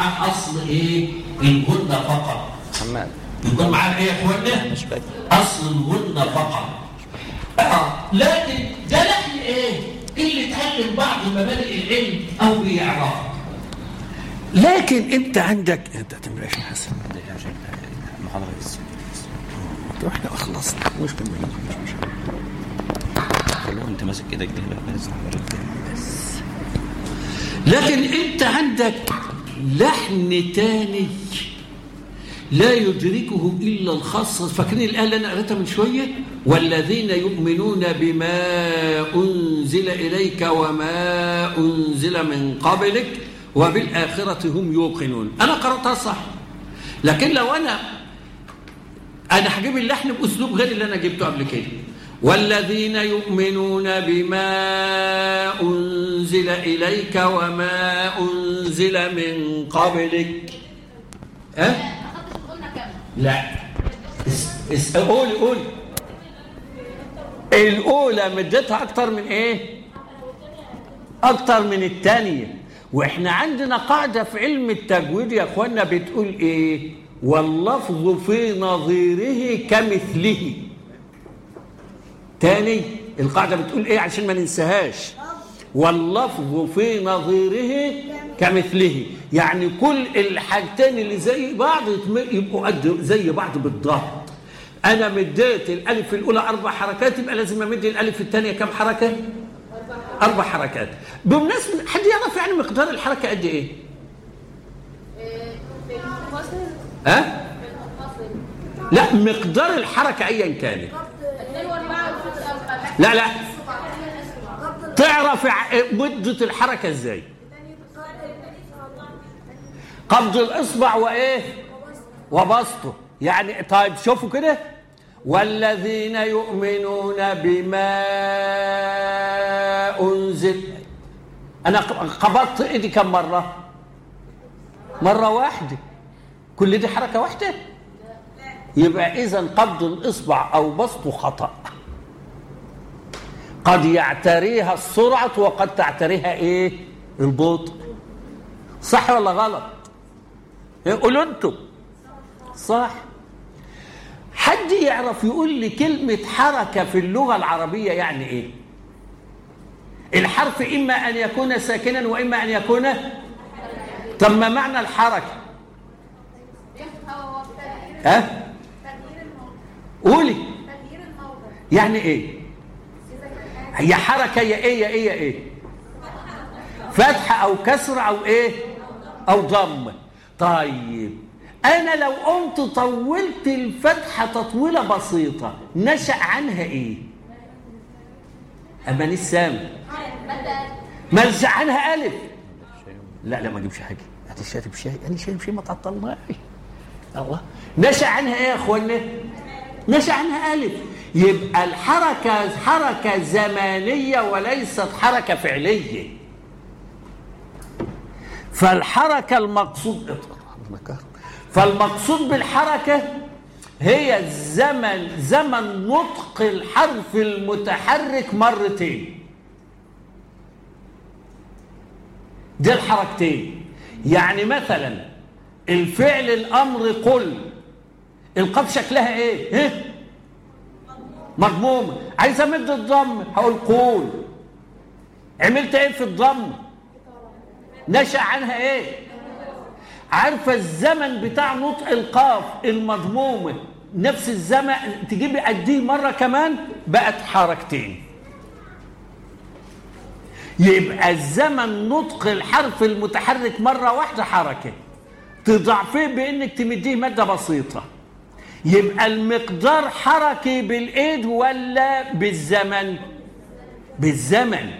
أصل إيه؟ الغنة فقط. محمد يكون معانا إيه يا اخوانا مش فاكر أصل الغنة فقط. آه. لكن ده لحن إيه؟ اللي اتعلم بعض مبادئ العلم أو بيعرفها لكن أنت عندك أنت هتعمل إيش يا حسن؟ بس طب إحنا خلصنا. مش كملنا خلوه أنت ماسك إيدك بس بس لكن أنت عندك لحن تاني لا يدركه إلا الخاص. فاكرين الايه اللي أنا قريتها من شوية؟ والذين يؤمنون بما أنزل إليك وما أنزل من قبلك وبالآخرة هم يوقنون. أنا قرأتها صح. لكن لو أنا أنا هجيب اللحن بأسلوب غير اللي أنا جبته قبل كده. والذين يؤمنون بما أنزل إليك وما أنزل من قبلك. أه؟ لا. قولي قولي الأولى مدتها أكتر من إيه؟ أكتر من الثانية وإحنا عندنا قاعدة في علم التجويد يا اخوانا بتقول إيه؟ واللفظ في نظيره كمثله. تاني القاعدة بتقول إيه عشان ما ننساهاش. واللفظ في نظيره كمثله. يعني كل الحاجتين اللي زي بعض يبقوا قد زي بعض بالضبط. أنا مديت الألف الأولى أربع حركات يبقى لازم أمد الألف الثانية كم حركة؟ أربع حركات. بمناسبة حد يعرف يعني مقدار الحركة قد إيه؟ ها؟ لا مقدار الحركة ايا كانت. لا لا. تعرف مدة الحركة إزاي؟ قبض الإصبع وإيه؟ وبسطه. يعني طيب شوفوا كده. والذين يؤمنون بما أنزل. أنا قبضت إيدي كم مرة؟ مرة واحدة. كل دي حركة واحدة؟ يبقى اذا قبض الإصبع أو بسطه خطأ. قد يعتريها السرعة وقد تعتريها إيه؟ البطء. صح ولا غلط؟ قولوا أنتم. صح. حد يعرف يقول لي كلمة حركة في اللغة العربية يعني إيه؟ الحرف إما أن يكون ساكنا وإما أن يكون طب ما معنى الحركة؟ ها؟ أه؟ قولي. يعني إيه؟ هي حركة يا إيه يا إيه يا إيه؟ فتح أو كسر أو إيه؟ أو ضم. طيب أنا لو قمت طولت الفتحة تطويلة بسيطة نشأ عنها إيه؟ أمان السامع ما نشأ عنها ألف. لا لا ما أجيبش حاجة. هات شارب شاي أنا شارب شاي ما تعطلناش. الله. نشأ عنها إيه يا اخوانا نشأ عنها ألف. يبقى الحركة حركة زمانية وليست حركة فعلية. فالحركة المقصود فالمقصود بالحركة هي الزمن زمن نطق الحرف المتحرك مرتين. دي الحركتين. يعني مثلا الفعل الأمر قل. القاف شكلها إيه؟ مضمومه عايز أمد الضم؟ هقول قول. عملت إيه في الضم؟ نشأ عنها إيه؟ عارفه الزمن بتاع نطق القاف المضمومه نفس الزمن. تجيبي قديه مرة كمان؟ بقت حركتين. يبقى الزمن نطق الحرف المتحرك مرة واحدة حركة. تضعفيه بإنك تمديه مادة بسيطة. يبقى المقدار حركي بالإيد ولا بالزمن؟ بالزمن.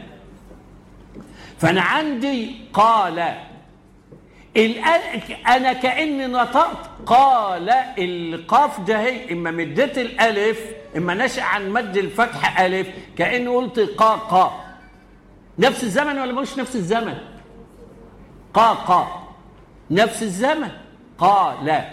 فأنا عندي قال أنا كأني نطقت قال القاف ده هي إما مديت الألف إما نشأ عن مد الفتح ألف كأني قلت قا قا. نفس الزمن ولا مش نفس الزمن؟ قا قا. نفس الزمن. قال.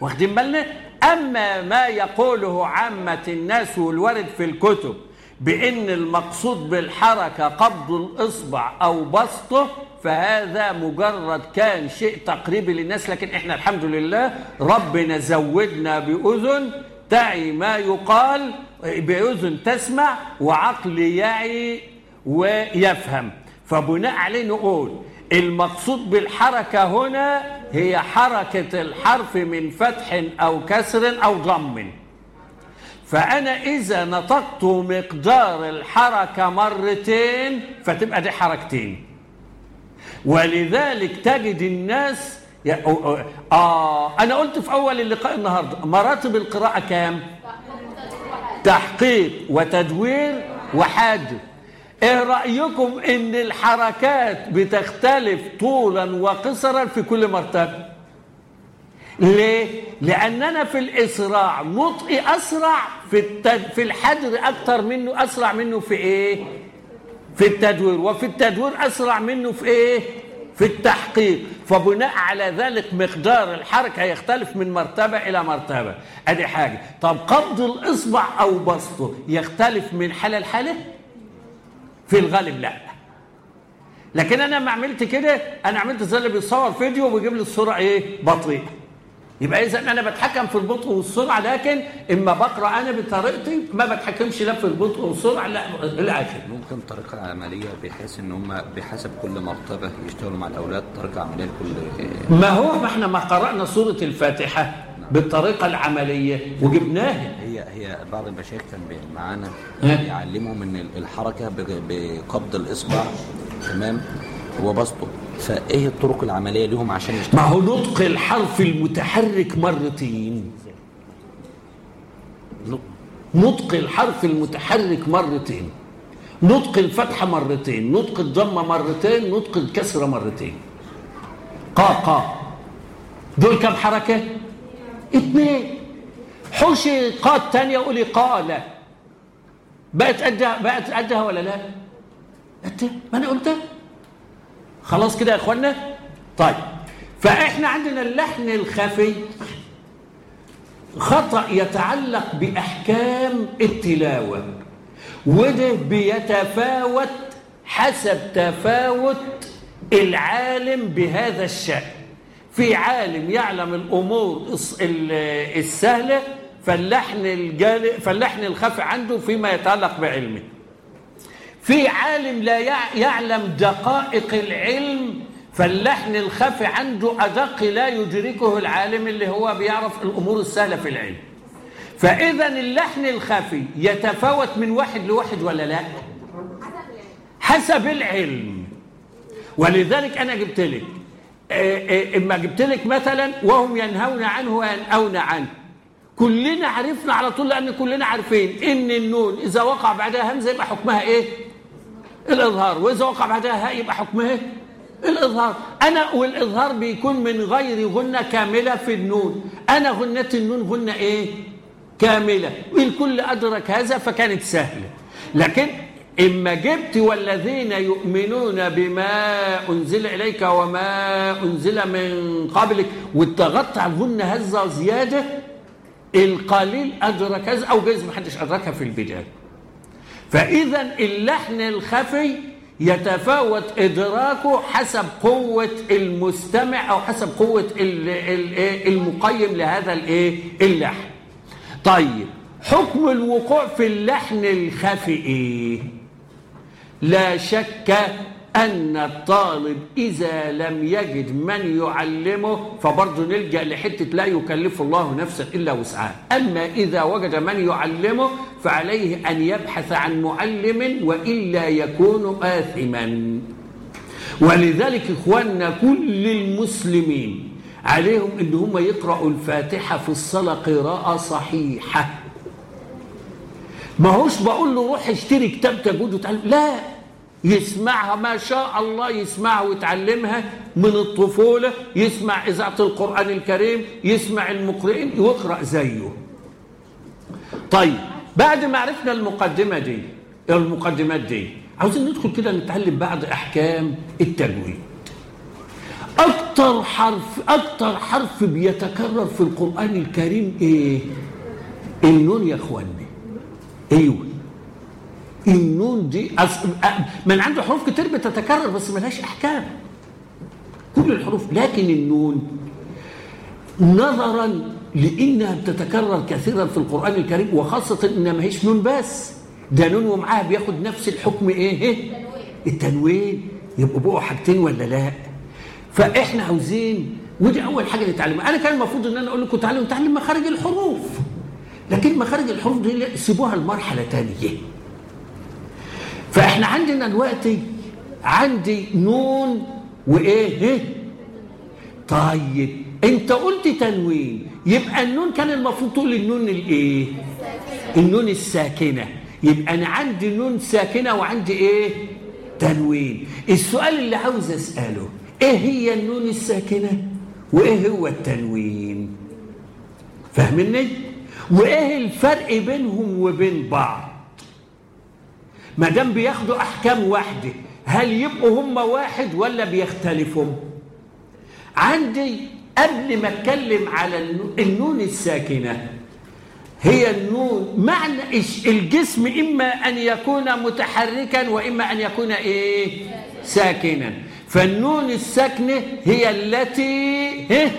واخدين بالنا؟ أما ما يقوله عامة الناس والورد في الكتب بإن المقصود بالحركة قبض الإصبع أو بسطه فهذا مجرد كان شيء تقريبي للناس لكن إحنا الحمد لله ربنا زودنا بأذن تعي ما يقال بأذن تسمع وعقل يعي ويفهم. فبناء عليه نقول المقصود بالحركة هنا هي حركة الحرف من فتح أو كسر أو ضم. فأنا إذا نطقت مقدار الحركة مرتين فتبقى دي حركتين. ولذلك تجد الناس يا آه أنا قلت في أول اللقاء النهاردة مراتب القراءة كام؟ تحقيق. وتدوير وحاد إيه رأيكم إن الحركات بتختلف طولا وقصرا في كل مرتبة؟ ليه؟ لأننا في الإسراع نطقي أسرع في التد... في الحدر أكتر منه أسرع منه في إيه؟ في التدوير. وفي التدوير أسرع منه في إيه؟ في التحقيق. فبناء على ذلك مقدار الحركة يختلف من مرتبة إلى مرتبة. أدي حاجة. طب قبض الإصبع أو بسطه يختلف من حاله لحاله؟ في الغالب لا. لكن أنا ما عملت كده أنا عملت زي اللي بيصور فيديو وبيجيب لي الصورة إيه؟ بطيئه يبقى إذا أنا بتحكم في البطء والسرعة لكن إما بقرأ أنا بطريقتي ما بتحكمش لا في البطء والسرعة لا الآخر ممكن طريقة عملية بحيث إن هم بحسب كل مرتبة يشتغلوا مع الأولاد طريقة عملية لكل ما هو ما إحنا ما قرأنا سورة الفاتحة. بالطريقة العملية وجبناها. هي هي بعض المشايخ كان معانا ها؟ يعلمهم إن الحركة بقبض الإصبع تمام؟ وبسطه. فإيه الطرق العملية لهم عشان ما يشتغلوا هو نطق الحرف المتحرك مرتين. نطق الحرف المتحرك مرتين. نطق الفتحة مرتين. نطق الضمة مرتين. نطق الكسرة مرتين. قا قا. دول كم حركة؟ اثنين. حشي قا الثانية قولي قال بقت قدها بقت قدها ولا لا؟ قدها. ما أنا قلتها. خلاص كده يا اخوانا طيب. فإحنا عندنا اللحن الخفي. خطأ يتعلق بأحكام التلاوة. وده بيتفاوت حسب تفاوت العالم بهذا الشأن. في عالم يعلم الأمور الس- ال- السهلة فاللحن الجال فاللحن الخفي عنده فيما يتعلق بعلمه. في عالم لا يع- يعلم دقائق العلم فاللحن الخفي عنده أدق لا يدركه العالم اللي هو بيعرف الأمور السهلة في العلم. فإذا اللحن الخفي يتفاوت من واحد لواحد ولا لا؟ حسب العلم. ولذلك أنا جبت لك إما جبت لك مثلا وهم ينهون عنه وينأون عنه. كلنا عرفنا على طول لأن كلنا عارفين إن النون إذا وقع بعدها همزة يبقى حكمها إيه؟ الإظهار. وإذا وقع بعدها هاء يبقى حكمها إيه؟ الإظهار. أنا والإظهار بيكون من غير غنة كاملة في النون. أنا غنة النون غنة إيه؟ كاملة. والكل أدرك هذا فكانت سهلة. لكن إما جبت والذين يؤمنون بما أنزل إليك وما أنزل من قبلك واتغطى على الغنه هزه زيادة القليل أدرك هذا أو جايز ما حدش أدركها في البداية. فإذا اللحن الخفي يتفاوت إدراكه حسب قوة المستمع أو حسب قوة ال- ال- المقيم لهذا الإيه اللحن. طيب حكم الوقوع في اللحن الخفي إيه؟ لا شك أن الطالب إذا لم يجد من يعلمه فبرضه نلجأ لحتة لا يكلف الله نفسا إلا وسعها. أما إذا وجد من يعلمه فعليه أن يبحث عن معلم وإلا يكون آثما. ولذلك إخواننا كل المسلمين عليهم إن هم يقرأوا الفاتحة في الصلاة قراءة صحيحة. ما هوش بقول له روح اشتري كتاب تجود وتعلم. لا. يسمعها ما شاء الله يسمعها ويتعلمها من الطفولة يسمع إذاعة القرآن الكريم يسمع المقرئين ويقرأ زيه. طيب بعد ما عرفنا المقدمة دي المقدمات دي عاوزين ندخل كده نتعلم بعض أحكام التجويد أكتر حرف أكتر حرف بيتكرر في القرآن الكريم إيه؟ النون يا إخواني. أيوه. النون دي. من عنده حروف كتير بتتكرر بس ملهاش أحكام. كل الحروف لكن النون. نظرا لإنها بتتكرر كثيرا في القرآن الكريم وخاصة إنها ما هيش نون بس. ده نون ومعاها بياخد نفس الحكم إيه؟ التنوين. يبقوا بقوا حاجتين ولا لا؟ فإحنا عاوزين ودي أول حاجة نتعلمها. أنا كان المفروض إن أنا أقول لكم تعالوا نتعلم مخارج الحروف. لكن مخارج الحروف دي سيبوها لمرحلة ثانية فاحنا عندنا دلوقتي عندي نون وإيه؟ طيب انت قلت تنوين. يبقى النون كان المفروض تقول النون الإيه؟ النون الساكنة. يبقى أنا عندي نون ساكنة وعندي إيه؟ تنوين. السؤال اللي عاوز أسأله إيه هي النون الساكنة؟ وإيه هو التنوين؟ فاهمني؟ وإيه الفرق بينهم وبين بعض؟ ما دام بياخدوا أحكام واحدة هل يبقوا هم واحد ولا بيختلفوا؟ عندي قبل ما أتكلم على النون الساكنة هي النون معنى الجسم إما أن يكون متحركا وإما أن يكون إيه؟ ساكنا. فالنون الساكنة هي التي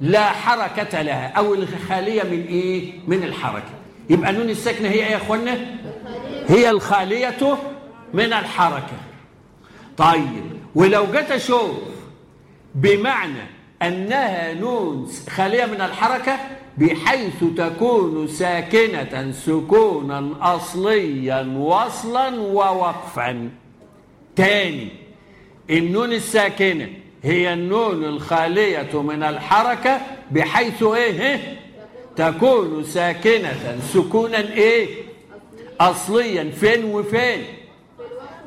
لا حركة لها أو الخالية من إيه؟ من الحركة. يبقى النون الساكنة هي إيه يا اخوانا هي الخالية من الحركة. طيب ولو جيت أشوف بمعنى أنها نون خالية من الحركة بحيث تكون ساكنة سكونا أصليا وصلا ووقفا. تاني النون الساكنة هي النون الخالية من الحركة بحيث إيه؟ تكون ساكنة سكونا إيه؟ اصليا فين وفين؟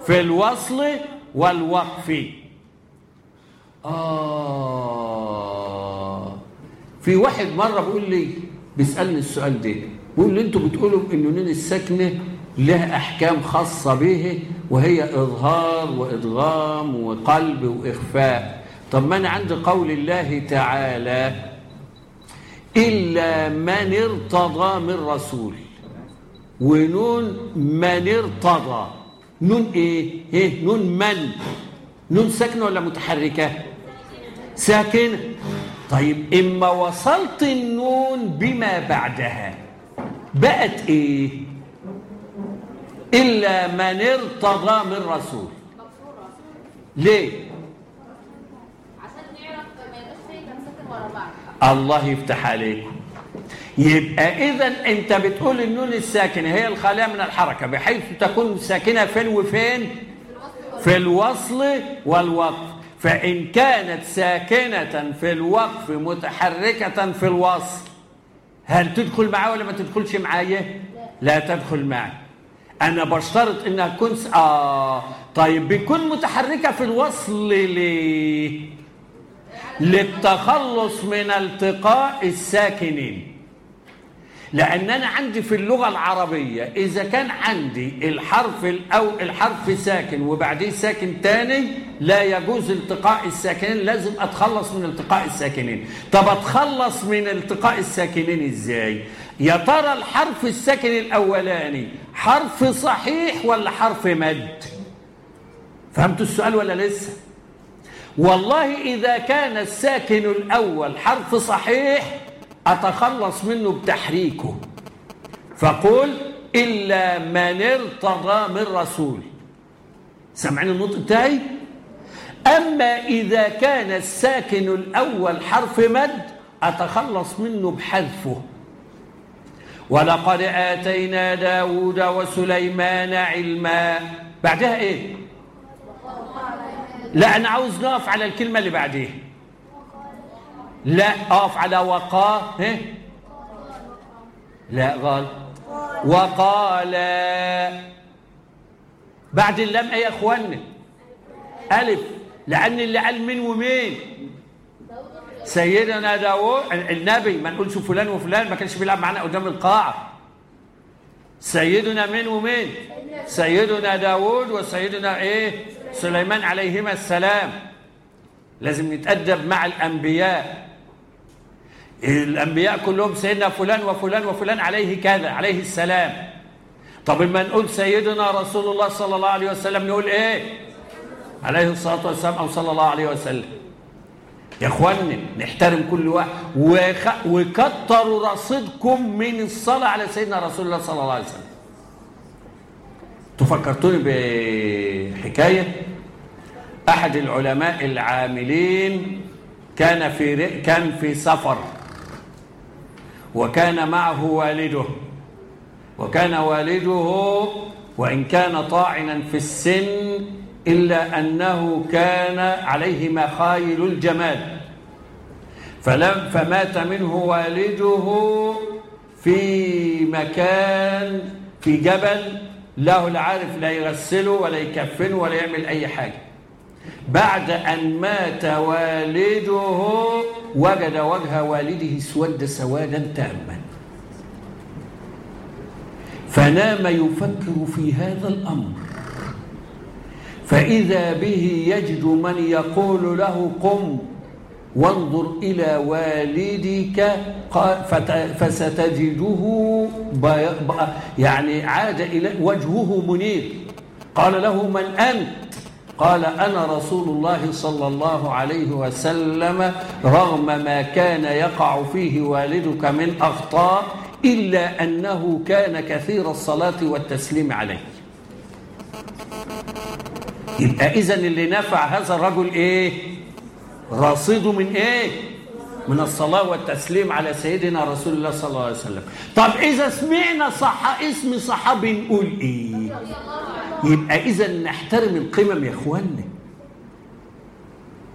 في الوصل والوقف آه. في واحد مرة بيقول لي بيسألني السؤال ده. بيقول لي أنتوا بتقولوا ان النون الساكنة لها أحكام خاصة به وهي إظهار وإدغام وقلب وإخفاء. طب ما أنا عندي قول الله تعالى إلا من ارتضى من رسول. ونون من ارتضى. نون إيه؟ إيه؟ نون من؟ نون ساكنة ولا متحركة؟ ساكنه طيب إما وصلت النون بما بعدها. بقت إيه؟ إلا من ارتضى من رسول. ليه؟ عشان نعرف ما يبقاش تمسكن ورا بعض. الله يفتح عليكم. يبقى اذا أنت بتقول النون الساكنه هي الخاليه من الحركة بحيث تكون ساكنة فين وفين في الوصل والوقف. فإن كانت ساكنة في الوقف متحركة في الوصل هل تدخل معاه ولا ما تدخلش معايا؟ لا تدخل معي أنا بشترط إنها تكون س... آه طيب بيكون متحركة في الوصل ليه؟ للتخلص من التقاء الساكنين. لأن أنا عندي في اللغة العربية إذا كان عندي الحرف أو الحرف ساكن وبعديه ساكن تاني لا يجوز التقاء الساكنين لازم أتخلص من التقاء الساكنين. طب أتخلص من التقاء الساكنين إزاي؟ يا ترى الحرف الساكن الأولاني حرف صحيح ولا حرف مد؟ فهمتوا السؤال ولا لسه؟ والله إذا كان الساكن الأول حرف صحيح أتخلص منه بتحريكه. فقل إلا من ارتضى من رسول. سمعين النطق بتاعي؟ أما إذا كان الساكن الأول حرف مد أتخلص منه بحذفه. ولقد آتينا داود وسليمان علما. بعدها إيه؟ لا أنا عاوز نقف على الكلمة اللي بعديها. لا أقف على وقاه ها لا غلط وقال بعد اللام إيه يا اخوانا ألف. لأن اللي قال من ومين؟ سيدنا داوود النبي. ما نقولش فلان وفلان ما كانش بيلعب معانا قدام القاعة. سيدنا من ومين؟ سيدنا داوود وسيدنا إيه؟ سليمان عليهما السلام. لازم نتأدب مع الأنبياء. الأنبياء كلهم سيدنا فلان وفلان وفلان عليه كذا عليه السلام. طب لما نقول سيدنا رسول الله صلى الله عليه وسلم نقول إيه؟ عليه الصلاة والسلام أو صلى الله عليه وسلم. يا إخواني نحترم كل واحد. وخ... وكتروا رصيدكم من الصلاة على سيدنا رسول الله صلى الله عليه وسلم. تفكرتوني بحكاية أحد العلماء العاملين كان في. كان في سفر. وكان معه والده. وكان والده وإن كان طاعنا في السن إلا أنه كان عليه مخايل الجمال. فلم فمات منه والده في مكان في جبل له العارف لا يغسله ولا يكفنه ولا يعمل أي حاجة. بعد أن مات والده وجد وجه والده اسود سوادا تاما. فنام يفكر في هذا الأمر. فإذا به يجد من يقول له قم وانظر إلى والدك فستجده يعني عاد إلى وجهه منير. قال له من أنت؟ قال أنا رسول الله صلى الله عليه وسلم رغم ما كان يقع فيه والدك من أخطاء إلا أنه كان كثير الصلاة والتسليم عليه. يبقى إذا اللي نفع هذا الرجل إيه؟ رصيده من إيه؟ من الصلاة والتسليم على سيدنا رسول الله صلى الله عليه وسلم. طب إذا سمعنا صح اسم صحابي نقول إيه؟ يبقى إذا نحترم القمم يا إخواننا.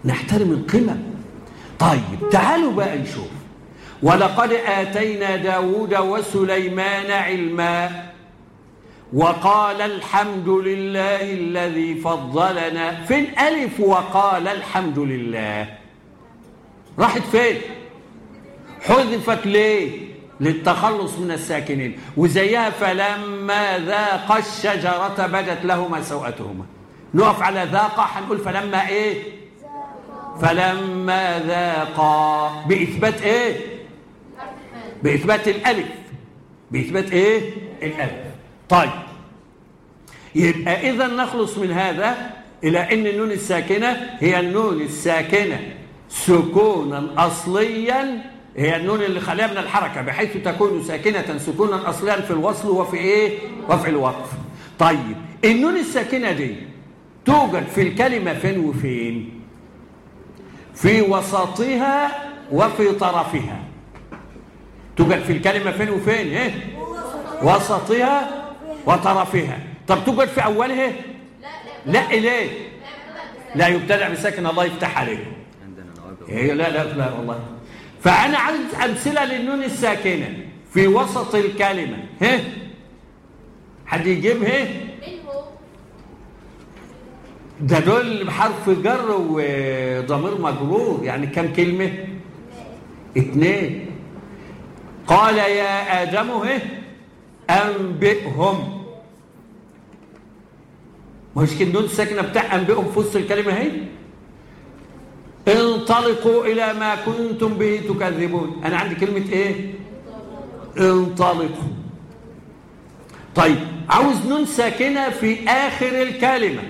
نحترم القمم. طيب تعالوا بقى نشوف. ولقد آتينا داود وسليمان علما وقال الحمد لله الذي فضلنا. فين ألف وقال الحمد لله؟ راحت فين؟ حذفت ليه؟ للتخلص من الساكنين. وزيها فلما ذاق الشجرة بدت لهما سوءتهما. نقف على ذاق هنقول فلما إيه؟ فلما ذاقا بإثبات إيه؟ بإثبات الألف. بإثبات إيه؟ الألف. طيب. يبقى إذا نخلص من هذا إلى أن النون الساكنة هي النون الساكنة سكونا أصليا هي النون اللي خالية من الحركة بحيث تكون ساكنة سكونا أصليا في الوصل وفي إيه؟ وفي الوقف. طيب النون الساكنة دي توجد في الكلمة فين وفين؟ في وسطها وفي طرفها. توجد في الكلمة فين وفين؟ إيه؟ وسطها وطرفها. طب توجد في أولها؟ لا ليه لا يبتدع بساكن الله يفتح عليه. هي لا لا لا والله. فأنا عايز أمثلة للنون الساكنة في وسط الكلمة. ها؟ حد يجيبها منه ده دول بحرف جر وضمير مجرور يعني كم كلمة؟ اتنين قال يا آدم ها؟ أنبئهم. مش كده النون الساكنة بتاع أنبئهم في وسط الكلمة اهي انطلقوا إلى ما كنتم به تكذبون. أنا عندي كلمة إيه؟ انطلقوا. طيب عاوز نون ساكنة في آخر الكلمة.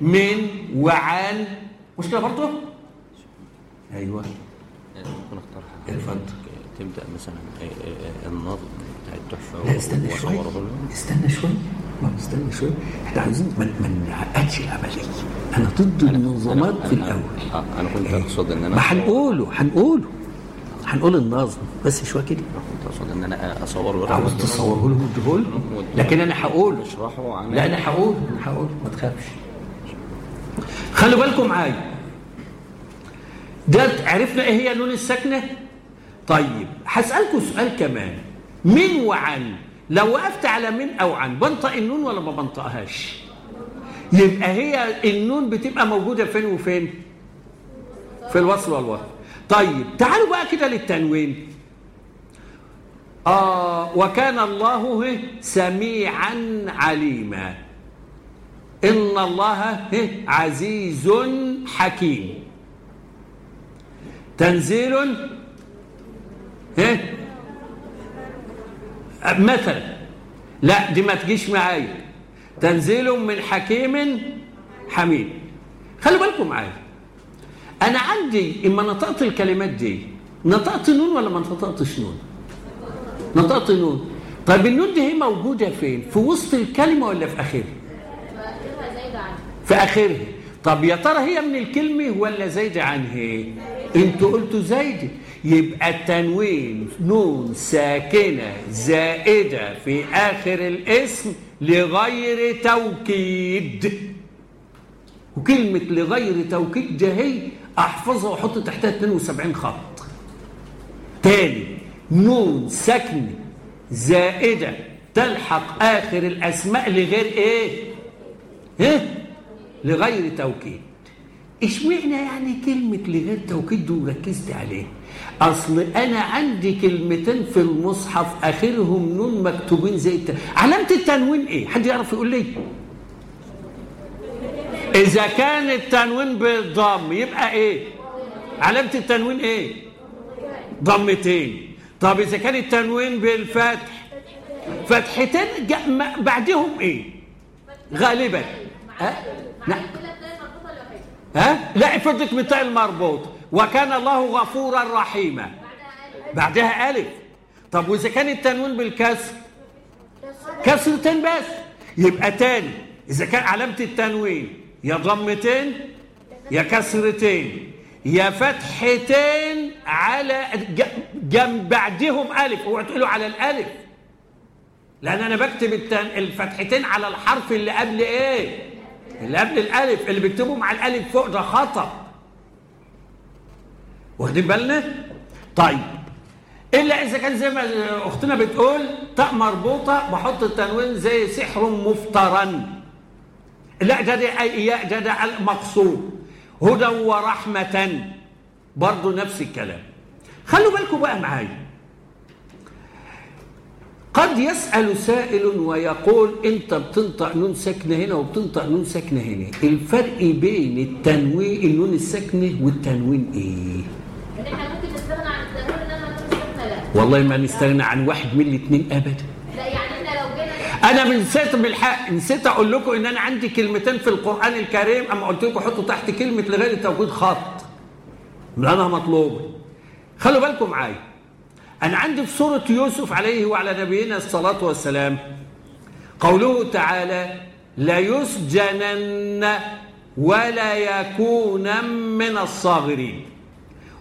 من وعن مشكلة برضه؟ أيوة. اتفضل. تبدأ مثلا آه، آه، النظم بتاع التحفة لا استنى شوي. وصوره لهم. استنى شوي. ما استنى شوي إحنا عايزين ما نعقدش العملية أنا ضد النظامات في أنا- الأول آه، أنا كنت أقصد إن أنا ما هنقوله هنقوله. هنقول النظم بس شوية كده كنت أقصد إن أنا اصور عاوز تصوره له وتديه له لكن أنا هقوله. اشرحه عن لا أنا هقول أنا هقول. ما تخافش. خلوا بالكم معايا ده عرفنا إيه هي النون الساكنة؟ طيب هسألكم سؤال كمان. من وعن؟ لو وقفت على من أو عن بنطق النون ولا ما بنطقهاش؟ يبقى هي النون بتبقى موجودة فين وفين؟ في الوصل والوصل. طيب تعالوا بقى كده للتنوين. آه وكان الله سميعا عليما. إن الله عزيز حكيم. تنزيل مثلا لا دي ما تجيش معايا. تنزيل من حكيم حميد. خلي بالكم معايا. أنا عندي إما نطقت الكلمات دي نطقت نون ولا ما نطقتش نون؟ نطقت نون. طيب النون دي هي موجودة فين؟ في وسط الكلمة ولا في آخرها؟ في آخرها. طب يا ترى هي من الكلمة ولا زايدة عنها؟ أنتوا قلتوا زايدة. يبقى التنوين نون ساكنة زائدة في آخر الاسم لغير توكيد. وكلمة لغير توكيد ده هي أحفظها وأحط تحتها 72 خط. تاني نون ساكنة زائدة تلحق آخر الأسماء لغير إيه؟ إيه؟ لغير توكيد. اشمعنى يعني كلمة لغير توكيد دي وركزت عليه أصل أنا عندي كلمتين في المصحف آخرهم نون مكتوبين زي الت... علامة التنوين إيه؟ حد يعرف يقول لي؟ إذا كان التنوين بالضم يبقى إيه؟ علامة التنوين إيه؟ ضمتين. طب إذا كان التنوين بالفتح فتحتين بعدهم إيه؟ غالبا. ها نعم كده تلاقي مربوطه لوحدها ها؟ لا افرضك بتاع المربوط. وكان الله غفورا رحيما. بعدها ألف. طب وإذا كان التنوين بالكسر؟ كسرتين بس. يبقى تاني. إذا كان علامة التنوين يا ضمتين يا كسرتين يا فتحتين على جنب بعدهم ألف. اوعوا تقولوا على الألف. لأن أنا بكتب. الفتحتين على الحرف اللي قبل إيه؟ اللي قبل الألف اللي بيكتبوا مع الألف فوق ده خطأ. واخدين بالنا؟ طيب إلا إذا كان زي ما أختنا بتقول تاء مربوطة بحط التنوين زي سحر مفترا. لا ده ده ياء ده ده هدى ورحمة. برضه نفس الكلام. خلوا بالكم بقى معايا. قد يسأل سائل ويقول انت بتنطق نون ساكنة هنا وبتنطق نون ساكنة هنا. الفرق بين التنوين النون الساكنة والتنوين لا. والله ما نستغنى عن واحد من الاثنين ابدا. لا يعني إحنا لو جينا أنا من نسيت بالحق نسيت أقول لكم إن أنا عندي كلمتين في القرآن الكريم أما قلت لكم حطوا تحت كلمة لغير توكيد خط. لانها مطلوبه خلوا بالكم معايا. أنا عندي في سورة يوسف عليه وعلى نبينا الصلاة والسلام قوله تعالى ليسجنن ولا يكونا من الصاغرين.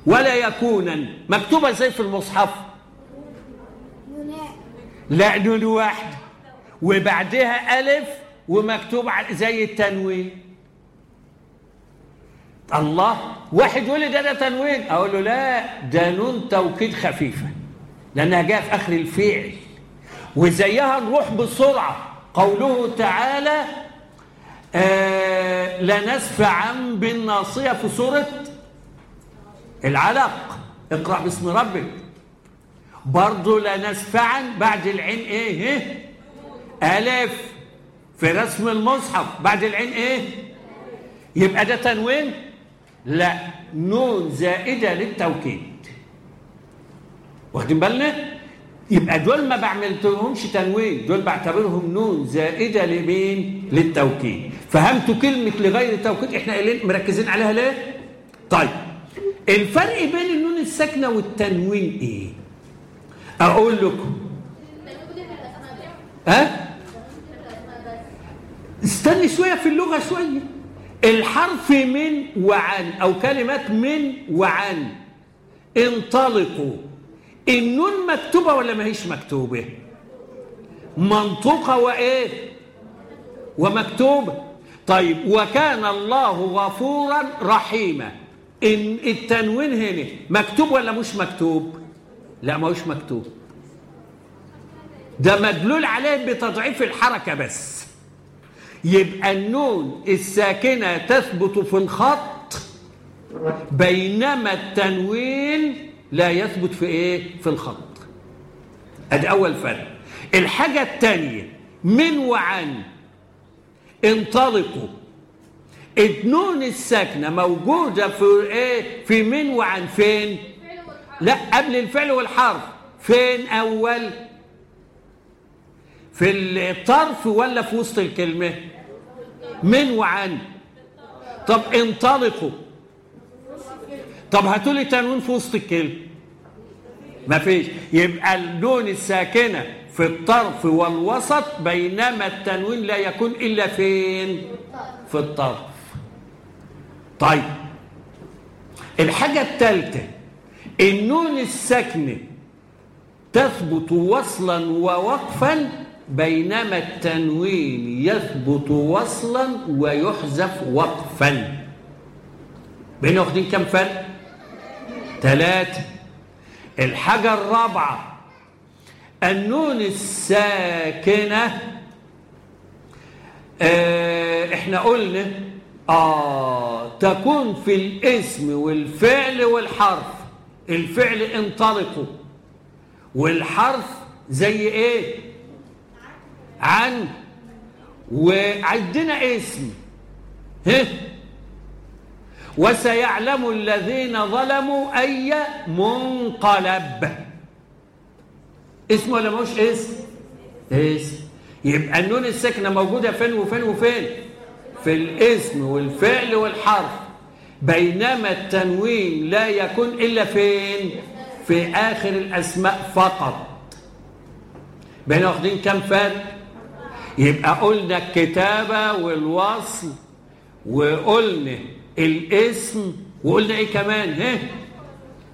ولا يكونا مكتوبة زي في المصحف؟ لا نون واحد وبعدها ألف ومكتوب زي التنوين. الله واحد يقول لي ده ده تنوين. أقول له لا ده نون توكيد خفيفة. لأنها جاية في آخر الفعل. وزيها نروح بسرعة. قوله تعالى آه لنسفعا بالناصية في سورة العلق. اقرأ باسم ربك. برضه لنسفعا بعد العين إيه؟ إيه؟ ألف. في رسم المصحف بعد العين إيه؟ يبقى ده تنوين؟ لا. نون زائدة للتوكيد. واخدين بالنا؟ يبقى دول ما بعملتهمش تنوين دول بعتبرهم نون زائدة لمين؟ للتوكيد. فهمتوا كلمة لغير توكيد إحنا قايلين مركزين عليها ليه؟ طيب الفرق بين النون الساكنة والتنوين إيه؟ أقول لكم. ها؟ استني شوية في اللغة شوية. الحرف من وعن أو كلمات من وعن انطلقوا. النون مكتوبة ولا ما هيش مكتوبة؟ منطوقة وإيه؟ ومكتوبة. طيب وكان الله غفورا رحيما. إن التنوين هنا مكتوب ولا مش مكتوب؟ لا ما هوش مكتوب. ده مدلول عليه بتضعيف الحركة بس. يبقى النون الساكنة تثبت في الخط بينما التنوين لا يثبت في إيه؟ في الخط ادي اول فرق. الحاجة الثانية من وعن انطلقوا. النون الساكنة موجودة في إيه؟ في من وعن فين؟ لا قبل الفعل والحرف. فين أول؟ في الطرف ولا في وسط الكلمة؟ من وعن. طب انطلقوا. طب هاتوا لي تنوين في وسط الكلمة ما فيش يبقى النون الساكنة في الطرف والوسط بينما التنوين لا يكون إلا فين؟ في الطرف. طيب. الحاجة الثالثة النون الساكنة تثبت وصلا ووقفا بينما التنوين يثبت وصلا ويحذف وقفا. بين واخدين كم فرق؟ ثلاثة الحاجة الرابعة النون الساكنة. آه إحنا قلنا آه تكون في الاسم والفعل والحرف. الفعل انطلقوا. والحرف زي إيه؟ عن. وعندنا اسم. ها؟ وسيعلم الذين ظلموا أي منقلب. اسم ولا مش اسم اسم يبقى النون الساكنة موجودة فين وفين وفين؟ في الاسم والفعل والحرف. بينما التنوين لا يكون إلا فين؟ في آخر الأسماء فقط. بين واخدين كم فرق؟ يبقى قلنا الكتابة والوصل وقلنا الاسم وقلنا إيه كمان؟ ها؟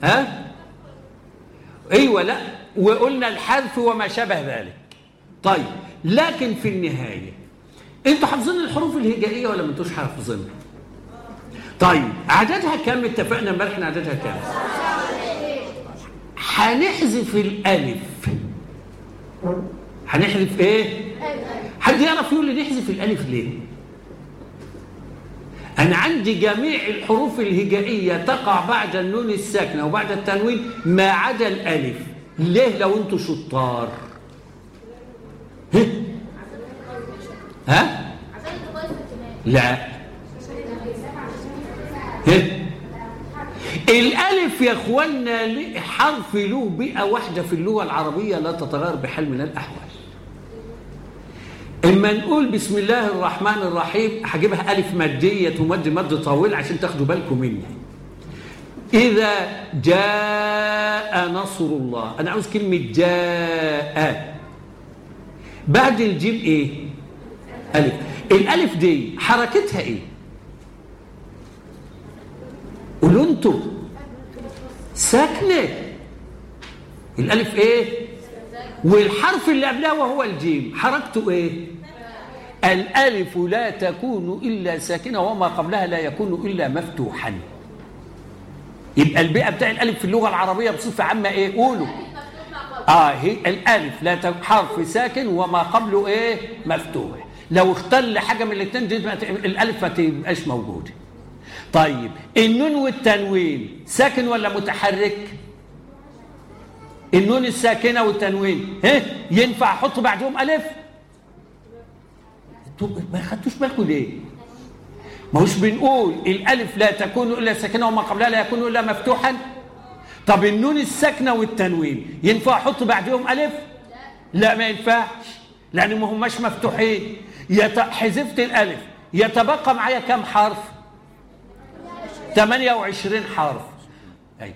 ها؟ أيوه لا. وقلنا الحذف وما شابه ذلك. طيب لكن في النهاية أنتوا حافظين الحروف الهجائية ولا ما أنتوش حافظينها طيب عددها كام اتفقنا امبارح إن عددها كام هنحذف الألف. هنحذف إيه؟ حد يعرف يقول لي نحذف الألف ليه؟ أنا عندي جميع الحروف الهجائية تقع بعد النون الساكنة وبعد التنوين ما عدا الألف. ليه لو أنتوا شطار؟ ها؟ لا. ها؟ الألف يا إخوانا حرف له بيئة واحدة في اللغة العربية لا تتغير بحال من الأحوال. اما نقول بسم الله الرحمن الرحيم هجيبها ألف ماديه تمد مد طويل عشان تاخدوا بالكم مني. إذا جاء نصر الله أنا عاوز كلمة جاء. بعد الجيم إيه؟ ألف. الألف دي حركتها إيه؟ قولوا أنتوا ساكنة. الألف إيه؟ والحرف اللي قبلها وهو الجيم. حركته إيه؟ الألف لا تكون إلا ساكنة وما قبلها لا يكون إلا مفتوحا. يبقى البيئة بتاع الألف في اللغة العربية بصفة عامة إيه؟ قولوا. آه هي الألف لا حرف ساكن وما قبله إيه؟ مفتوح. لو اختل حاجة من الاثنين دي الألف ما تبقاش موجودة. طيب النون والتنوين ساكن ولا متحرك؟ النون الساكنة والتنوين. ها ينفع أحط بعدهم أنتوا ما خدتوش بالكم ليه؟ ما هوش بنقول الألف لا تكون إلا ساكنة وما قبلها لا يكون إلا مفتوحا؟ طب النون الساكنة والتنوين ينفع أحط بعدهم ألف؟ لا ما ينفعش لأن ما هماش مفتوحين. يت... حذفت الألف يتبقى معايا كم حرف؟ 28 حرف. أيوه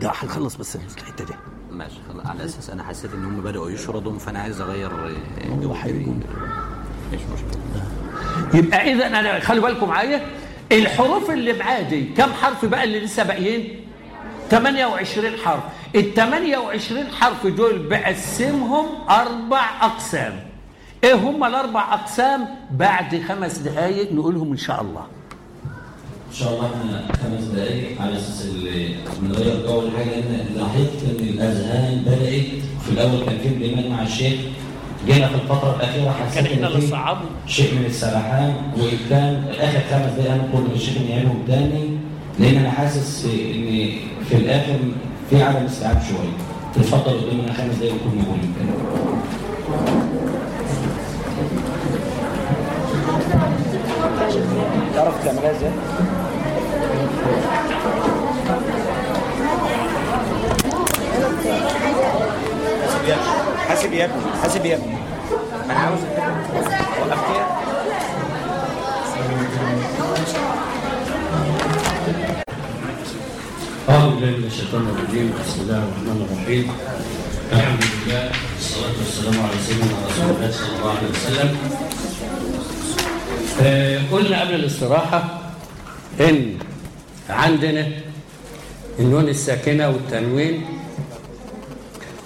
ده هنخلص بس الحتة دي. ماشي خلاص. على أساس أنا حسيت إن هم بدأوا يشردوا فأنا عايز أغير آه، جو. هيكون. مش مشكلة. يبقى اذا أنا خلي بالكم معايا الحروف اللي معايا دي كم حرف بقى اللي لسه باقيين؟ 28 حرف. ال 28 حرف دول بقسمهم أربع أقسام. إيه هم الأربع أقسام؟ بعد خمس دقائق نقولهم إن شاء الله. ان شاء الله إحنا خمس دقائق على أساس بنغير جو الحاجة ان لاحظت إن الأذهان بدأت في الأول كان في اندماج مع الشيخ. جينا في الفترة الأخيرة حسيت اللي في شيء من السرحان وكان آخر خمس دقائق أنا كل الشيخ إن يعيدهم تاني لأن أنا حاسس إن في الآخر في عدم استيعاب شوية. تفضل قدامنا خمس دقائق نكون موجودين حاسب يا أنا عاوز أعوذ بالله من الشيطان الرجيم. بسم الله الرحمن الرحيم. الحمد لله والصلاة والسلام على سيدنا رسول الله صلى الله عليه وسلم. آه، قلنا قبل الاستراحة إن عندنا النون الساكنة والتنوين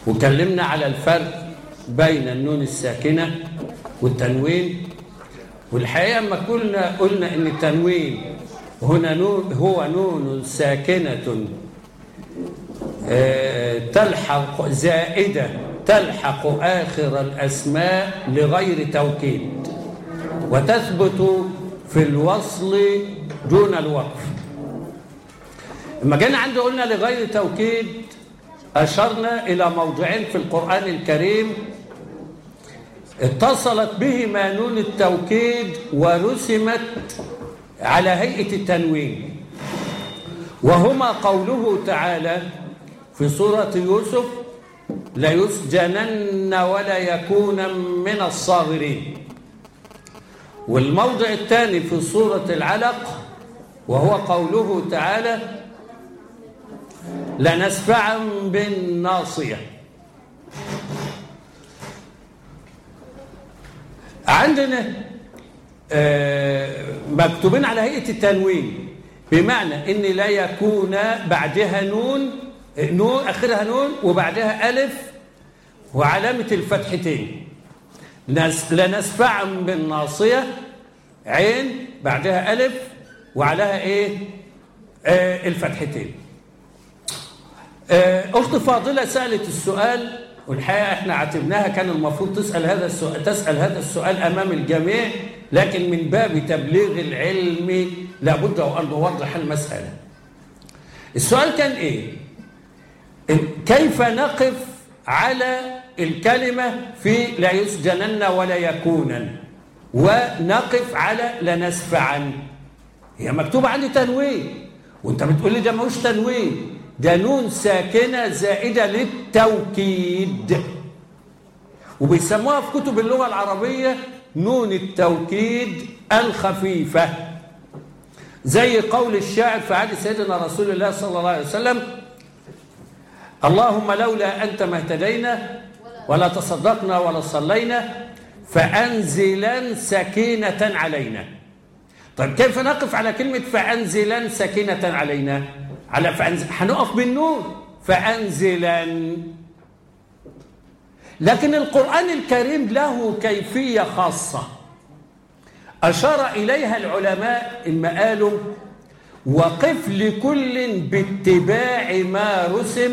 وكلمنا على الفرق بين النون الساكنة والتنوين. والحقيقة لما قلنا قلنا إن التنوين هنا نون هو نون ساكنة آه، تلحق زائدة تلحق آخر الأسماء لغير توكيد وتثبت في الوصل دون الوقف. لما جينا عندي قلنا لغير توكيد أشرنا إلى موضعين في القرآن الكريم اتصلت بهما نون التوكيد ورسمت على هيئة التنوين. وهما قوله تعالى في سورة يوسف ليسجنن ولا يكون من الصاغرين. والموضع الثاني في سورة العلق وهو قوله تعالى لنسفعا بالناصية. عندنا آه، مكتوبين على هيئة التنوين بمعنى إن لا يكون بعدها نون نون آخرها نون وبعدها ألف وعلامة الفتحتين. نس- لنسفعا بالناصية عين بعدها ألف وعليها إيه؟ آه الفتحتين. آه، أخت فاضلة سألت السؤال والحقيقة إحنا عاتبناها كان المفروض تسأل هذا السؤال تسأل هذا السؤال أمام الجميع لكن من باب تبليغ العلم لابد وأن نوضح المسألة. السؤال كان إيه؟ كيف نقف على الكلمة في لا يسجنن ولا يكونن؟ ونقف على لنسفعن هي مكتوبة عندي تنوين. وأنت بتقول لي ده ماهوش تنوين. ده نون ساكنة زائدة للتوكيد. وبيسموها في كتب اللغة العربية نون التوكيد الخفيفة. زي قول الشاعر في عهد سيدنا رسول الله صلى الله عليه وسلم اللهم لولا أنت ما اهتدينا ولا تصدقنا ولا صلينا فأنزلا سكينة علينا. طيب كيف نقف على كلمة فأنزلا سكينة علينا على فأنزل هنقف بالنون فأنزلا. لكن القرآن الكريم له كيفية خاصة. أشار إليها العلماء إما قالوا وقف لكل باتباع ما رسم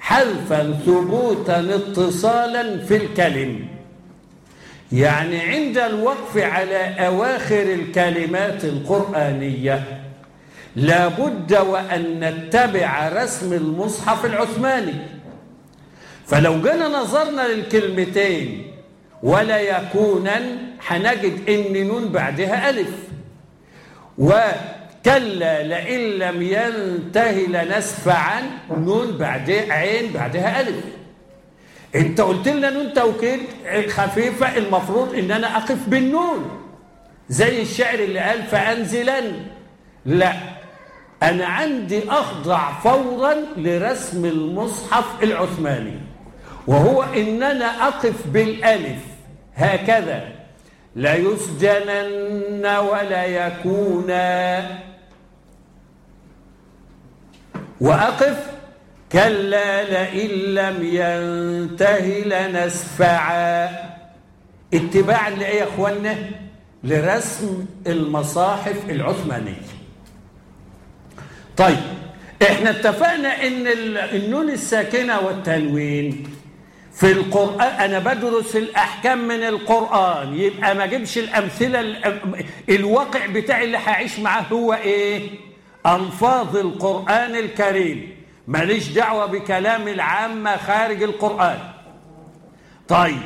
حذفا ثبوتا اتصالا في الكلم. يعني عند الوقف على أواخر الكلمات القرآنية. لابد وأن نتبع رسم المصحف العثماني. فلو جينا نظرنا للكلمتين ولا يكونا هنجد إن نون بعدها ألف. وكلا لئن لم ينتهي لنسفعا نون بعدها عين بعدها ألف. أنت قلت لنا نون توكيد خفيفة المفروض ان أنا أقف بالنون. زي الشعر اللي قال فانزلا. لا. أنا عندي أخضع فورا لرسم المصحف العثماني وهو ان أنا أقف بالألف. هكذا لا يسجنن ولا يكونا وأقف كلا لئن لم ينتهي لنسفعا. اتباعا لإيه يا اخوانا لرسم المصاحف العثمانية. طيب إحنا اتفقنا إن النون الساكنة والتنوين في القرآن أنا بدرس الأحكام من القرآن يبقى ما أجيبش الأمثلة الواقع بتاعي اللي هعيش معاه هو إيه؟ ألفاظ القرآن الكريم ماليش دعوة بكلام العامة خارج القرآن طيب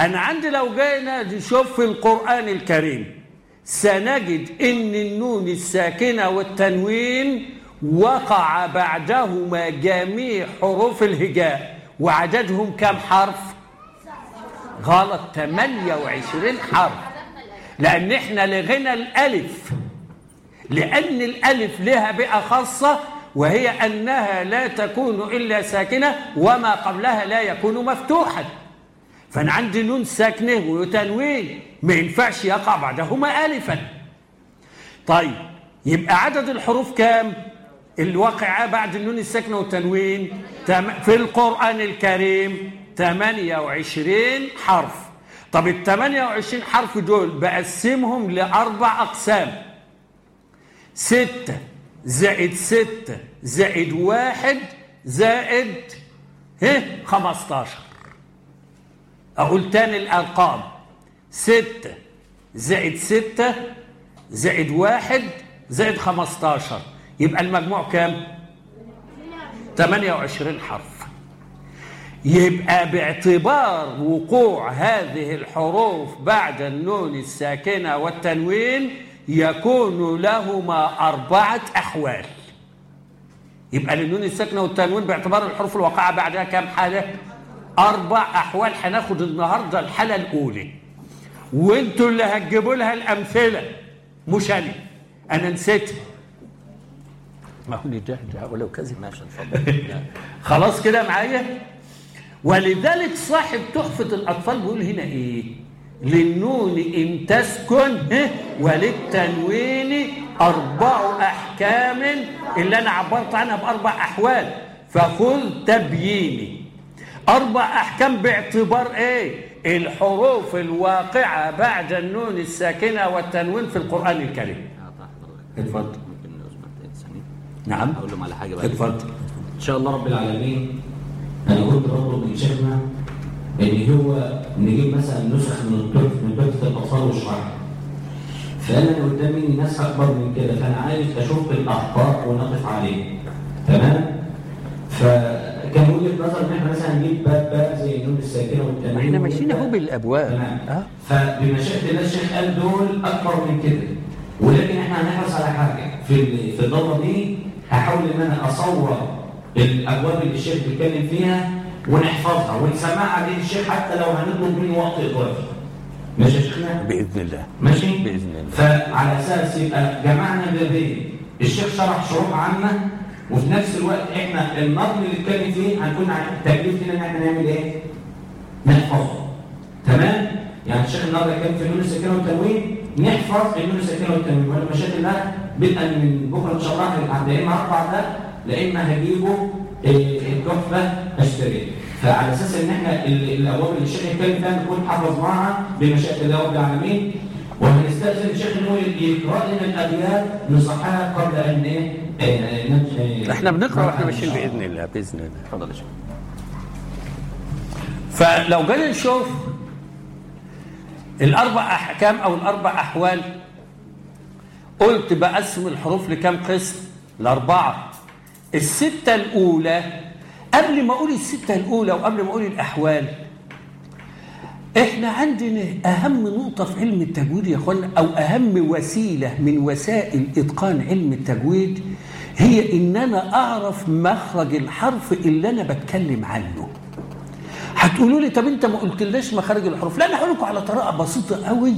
أنا عندي لو جينا نشوف في القرآن الكريم سنجد إن النون الساكنة والتنوين وقع بعدهما جميع حروف الهجاء وعددهم كم حرف؟ غلط 28 حرف. لأن إحنا لغينا الألف لأن الألف لها بيئة خاصة وهي أنها لا تكون إلا ساكنة وما قبلها لا يكون مفتوحا. فأنا عندي نون ساكنة وتنوين ما ينفعش يقع بعدهما الفا. طيب يبقى عدد الحروف كام؟ الواقعة بعد النون الساكنة والتنوين في القرآن الكريم 28 حرف. طب ال 28 حرف دول بقسمهم لأربع أقسام. ستة زائد ستة زائد واحد زائد ها 15 أقول تاني الأرقام. ستة زائد ستة زائد واحد زائد 15 يبقى المجموع كام؟ 28 حرف. يبقى باعتبار وقوع هذه الحروف بعد النون الساكنة والتنوين يكون لهما أربعة أحوال. يبقى للنون الساكنة والتنوين باعتبار الحروف الواقعة بعدها كام حالة؟ أربع أحوال. هناخد النهاردة الحالة الأولى. وانتوا اللي هتجيبوا لها الأمثلة. مش أنا. أنا نسيتها ما هو ده ولو كذب. ماشي خلاص كده معايا. ولذلك صاحب تحفة الأطفال بيقول هنا إيه؟ للنون إن تسكن وللتنوين أربع أحكام اللي أنا عبرت عنها بأربع أحوال. فخذ تبييني. أربع أحكام باعتبار إيه؟ الحروف الواقعة بعد النون الساكنة والتنوين في القرآن الكريم. اتفضل. ممكن نعم. أقول لهم على حاجة بقى اتفضل. إن شاء الله رب العالمين أنا كنت بطلب من شيخنا أن هو نجيب مثلا نسخ من الطفل من تحفه الأطفال واشرحها فأنا اللي قدامي ناس أكبر من كده فأنا عايز أشوف الأخطاء ونقف عليه. تمام؟ فكان وجهه نظر إن إحنا مثلا نجيب باب باب زي النون الساكنة والتنوين إحنا ماشيين اهو بالابواب. آه. فبمشيئة الله الشيخ قال دول أكبر من كده. ولكن إحنا هنحرص على حاجة. في في الضمه دي هحاول إن أنا أصور الأبواب اللي الشيخ بيتكلم فيها ونحفظها ونسمعها عليه الشيخ حتى لو هنطلب منه وقت إضافي. ماشي يا شيخنا؟ بإذن الله. ماشي؟ بإذن الله. فعلى أساس يبقى جمعنا بابين الشيخ شرح شروح عامة وفي نفس الوقت إحنا النظم اللي اتكلم فيه هنكون التكليف لنا ان إحنا نعمل إيه؟ نحفظه تمام؟ يعني الشيخ النهارده كان في النون الساكنه والتنوين نحفظ النون الساكنه والتنوين وأنا مشاكل الله بدءا من بكره ان شاء الله هيبقى يا إما هطبع ده لا إما هجيبه التحفة أشتريه فعلى أساس إن إحنا ال- الابواب اللي الشيخ يتكلم فيها نكون حفظناها بمشيئة الله رب العالمين وهنستاذن الشيخ ان هو يقرا لنا الابيات نصحها قبل أن نت- آه، إحنا بنقرأ وإحنا ماشيين بإذن الله بإذن الله. اتفضل يا شيخ. فلو جينا نشوف الأربع أحكام أو الأربع أحوال قلت بقسم الحروف لكام قسم لاربعه الستة الأولى قبل ما أقول الستة الأولى وقبل ما أقول الأحوال إحنا عندنا أهم نقطة في علم التجويد يا أخوانا أو أهم وسيلة من وسائل إتقان علم التجويد هي ان أنا أعرف مخرج الحرف اللي أنا بتكلم عنه. هتقولوا لي طب أنت ما قلتلناش مخارج الحروف؟ لا أنا هقول لكم على طريقة بسيطة قوي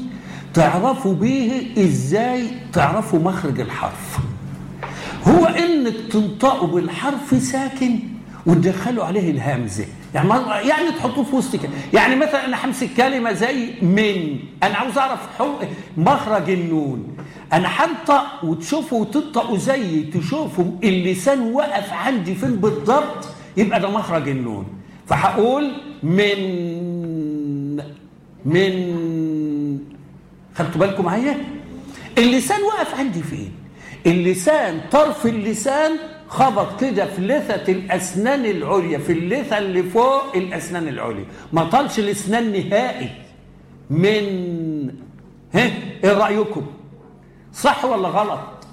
تعرفوا بيه إزاي تعرفوا مخرج الحرف. هو إنك تنطقوا بالحرف ساكن وتدخلوا عليه الهمزة. يعني يعني تحطوه في وسط كده يعني مثلا أنا همسك كلمة زي من. أنا عاوز أعرف. مخرج النون. أنا هنطق وتشوفوا وتنطقوا زي تشوفوا اللسان وقف عندي فين بالضبط يبقى ده مخرج النون. فهقول من من خدتوا بالكم معايا؟ اللسان وقف عندي فين؟ اللسان طرف اللسان خبط كده في لثة الأسنان العليا في اللثة اللي فوق الأسنان العليا. ما طالش الأسنان نهائي. من ها؟ إيه رأيكم؟ صح ولا غلط؟